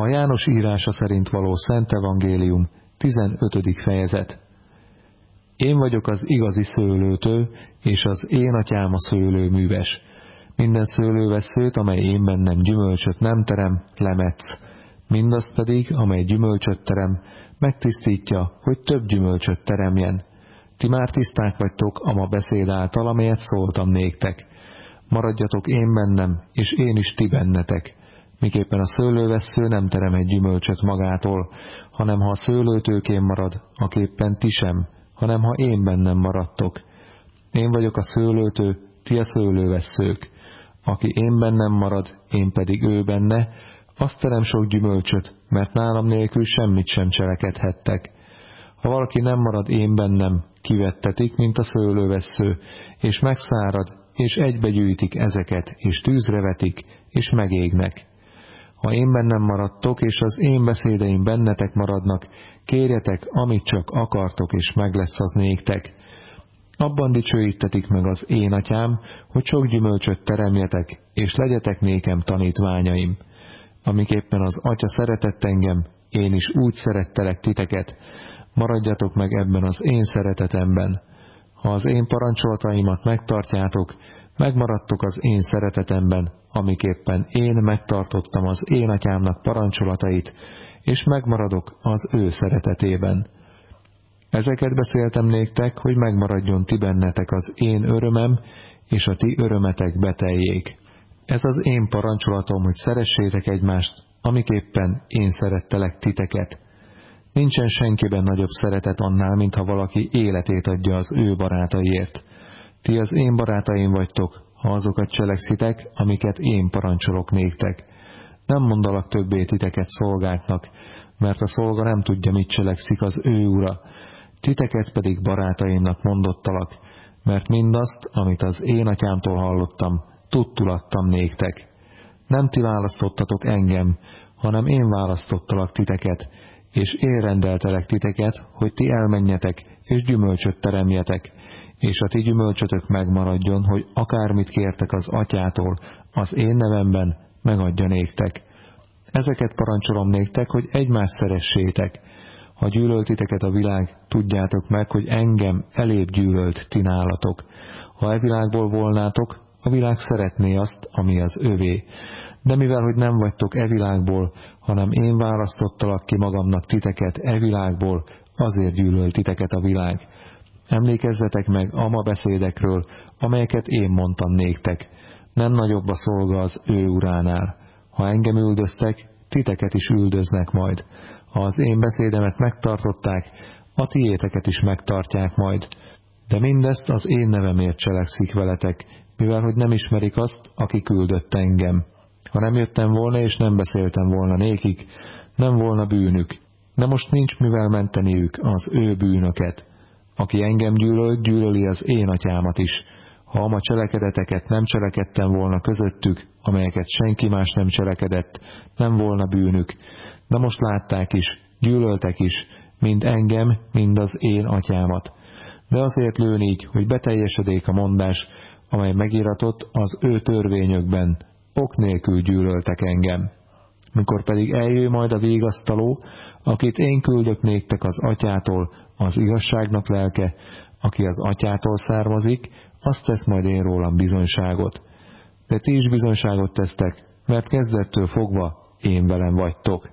A János írása szerint való Szent Evangélium, 15. fejezet. Én vagyok az igazi szőlőtő, és az én atyám a szőlőműves. Minden szőlőveszőt, amely én bennem gyümölcsöt nem terem, lemetsz. Mindazt pedig, amely gyümölcsöt terem, megtisztítja, hogy több gyümölcsöt teremjen. Ti már tiszták vagytok a ma beszéd által, amelyet szóltam néktek. Maradjatok én bennem, és én is ti bennetek miképpen a szőlővessző nem terem egy gyümölcsöt magától, hanem ha a szőlőtőkén marad, aképpen ti sem, hanem ha én bennem maradtok. Én vagyok a szőlőtő, ti a szőlővesszők. Aki én bennem marad, én pedig ő benne, azt terem sok gyümölcsöt, mert nálam nélkül semmit sem cselekedhettek. Ha valaki nem marad én bennem, kivettetik, mint a szőlővessző, és megszárad, és egybegyűjtik ezeket, és tűzre vetik, és megégnek. Ha én bennem maradtok, és az én beszédeim bennetek maradnak, kérjetek, amit csak akartok, és meg lesz az néktek. Abban dicsőítetik meg az én atyám, hogy sok gyümölcsöt teremjetek, és legyetek nékem tanítványaim. Amiképpen az atya szeretett engem, én is úgy szerettelek titeket, maradjatok meg ebben az én szeretetemben. Ha az én parancsolataimat megtartjátok, megmaradtok az én szeretetemben, amiképpen én megtartottam az én atyámnak parancsolatait, és megmaradok az ő szeretetében. Ezeket beszéltem néktek, hogy megmaradjon ti bennetek az én örömem, és a ti örömetek beteljék. Ez az én parancsolatom, hogy szeressétek egymást, amiképpen én szerettelek titeket. Nincsen senkiben nagyobb szeretet annál, mintha valaki életét adja az ő barátaiért. Ti az én barátaim vagytok, ha azokat cselekszitek, amiket én parancsolok néktek. Nem mondalak többé titeket szolgáknak, mert a szolga nem tudja, mit cselekszik az ő ura. Titeket pedig barátaimnak mondottalak, mert mindazt, amit az én atyámtól hallottam, tudtul adtam néktek. Nem ti választottatok engem, hanem én választottalak titeket, és én rendeltelek titeket, hogy ti elmenjetek, és gyümölcsöt teremjetek, és a ti gyümölcsötök megmaradjon, hogy akármit kértek az atyától, az én nevemben megadja néktek. Ezeket parancsolom néktek, hogy egymást szeressétek. Ha gyűlöltiteket a világ, tudjátok meg, hogy engem elébb gyűlölt ti nálatok. Ha e világból volnátok, a világ szeretné azt, ami az övé. De mivel, hogy nem vagytok e világból, hanem én választottalak ki magamnak titeket e világból, azért gyűlölt titeket a világ. Emlékezzetek meg ama beszédekről, amelyeket én mondtam néktek. Nem nagyobb a szolga az ő uránál. Ha engem üldöztek, titeket is üldöznek majd. Ha az én beszédemet megtartották, a tiéteket is megtartják majd. De mindezt az én nevemért cselekszik veletek, mivel hogy nem ismerik azt, aki küldött engem. Ha nem jöttem volna és nem beszéltem volna nékik, nem volna bűnük. De most nincs mivel menteniük az ő bűnöket. Aki engem gyűlöl, gyűlöli az én atyámat is. Ha ma cselekedeteket nem cselekedtem volna közöttük, amelyeket senki más nem cselekedett, nem volna bűnük. De most látták is, gyűlöltek is, mind engem, mind az én atyámat. De azért lőn hogy beteljesedék a mondás, amely megiratott az ő törvényökben, ok nélkül gyűlöltek engem. Mikor pedig eljő majd a végasztaló, akit én küldök néktek az atyától, az igazságnak lelke, aki az atyától származik, azt tesz majd én rólam bizonyságot. De ti is bizonyságot tesztek, mert kezdettől fogva én velem vagytok.